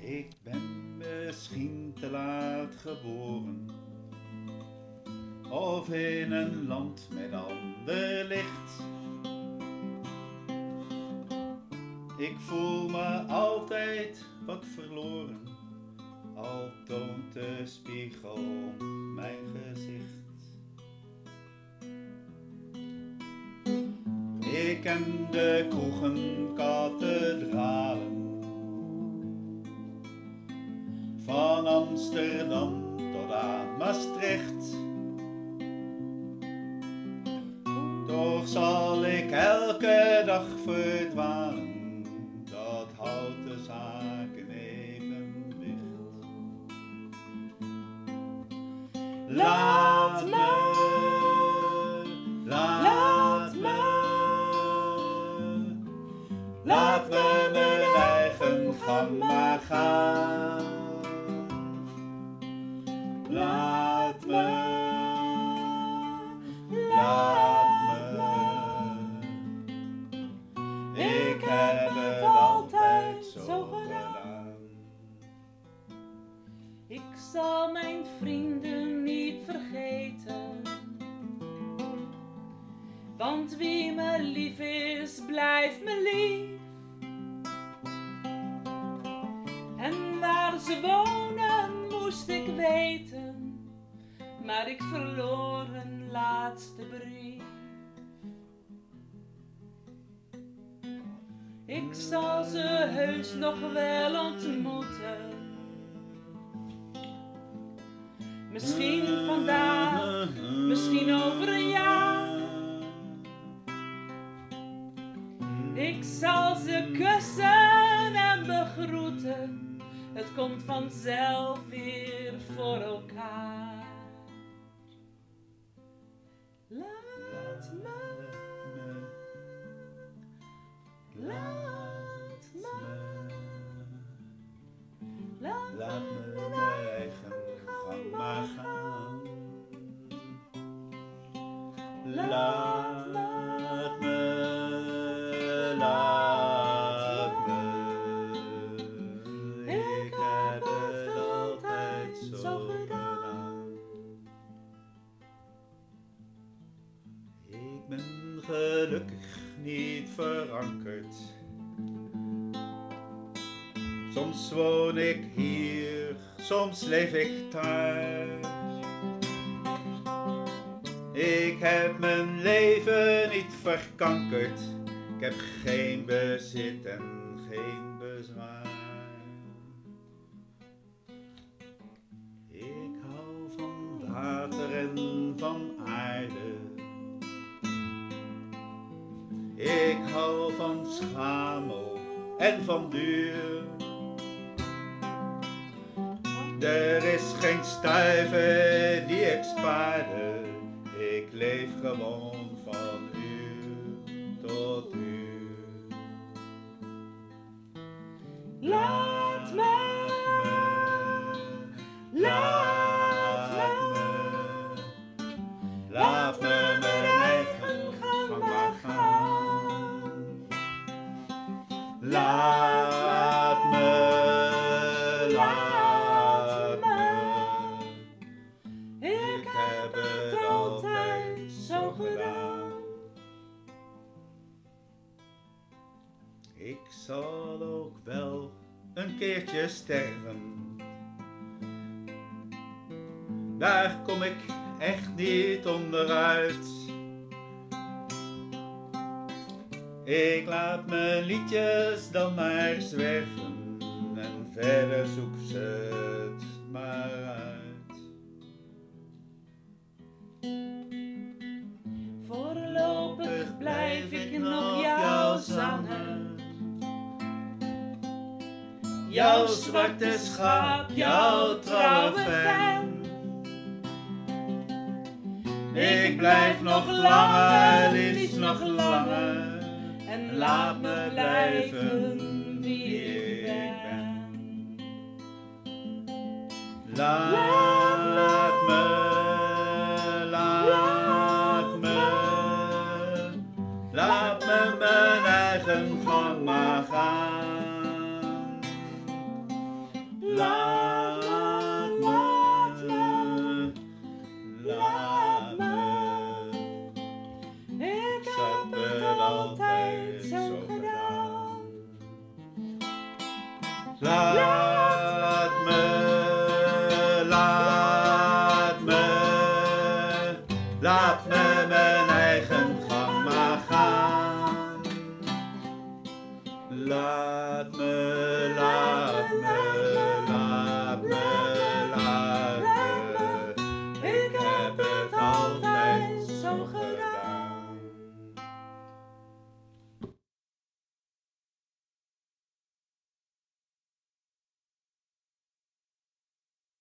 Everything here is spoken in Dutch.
Ik ben misschien te laat geboren. Of in een land met ander licht. Ik voel me altijd wat verloren. Al toont de spiegel mijn gezicht. Ik ken de kroegen, kathedralen. Van Amsterdam tot aan Maastricht. Toch zal ik elke dag verdwalen. Dat houdt de zaken evenwicht. Laat me, laat me mijn eigen gang maar gaan. Waar ze wonen, moest ik weten. Maar ik verloor een laatste brief. Ik zal ze heus nog wel ontmoeten. Misschien vandaag, misschien over een jaar. Ik zal ze kussen en begroeten. Het komt vanzelf weer voor elkaar. Laat me, laat me, laat me Ik ben gelukkig niet verankerd. Soms woon ik hier, soms leef ik thuis. Ik heb mijn leven niet verkankerd. Ik heb geen bezit en geen bezwaar. Ik hou van water en van en van duur. Er is geen stuiver die ik spaarde. Ik leef gewoon van uur tot uur. Ik zal ook wel een keertje sterven. Daar kom ik echt niet onderuit. Ik laat mijn liedjes dan maar zwerven en verder zoek ze het maar uit. Jouw zwarte schaap, jouw trouwe. Ik blijf nog langer, liefst nog langer. En laat me blijven wie ik ben. Laat me, laat me, laat zijn gang maar gaan. Laat me, laat me, laat me mijn eigen gang maar gaan. Laat me.